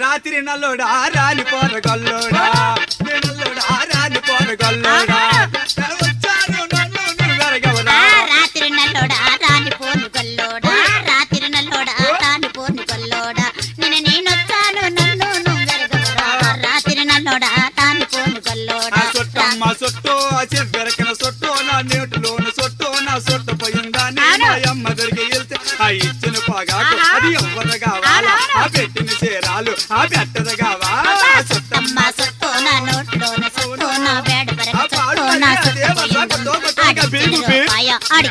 రాత్రి నల్లోడా రాని పోరగల్లోడా నల్లోడా రాని పోరగల్లోడా వచ్చాను నన్ను నువ్వు వెరగవరా ఆ రాత్రి నల్లోడా రాని పోను గల్లోడా. రాత్రి నల్లోడా రాని పోను గల్లోడా. నిన్న నేనొచ్చాను నన్ను నువ్వెరగవరా రాత్రి నల్లోడా రాని పోను ఆ గల్లోడా సొట్టమ్మ సొట్టు ఆ చెబ్బెరకన సొట్టు నా నేటిలోని సొట్టు నా సొట్టు పోయిందా. నీ అవును. మాయమ్మ దొరికి వెళ్తే ఆ ఇచ్చిన పొగాకు ఆహా. అది ఎవ్వరు చీరాలు ఆ పెట్టదు కావాలా ఆ సొట్టమ్మ అమ్మ సొట్టు నా నోట్లోన సొట్టు నా ఆ పాడు సొట్టు నా అదే, సొట్టు అదే,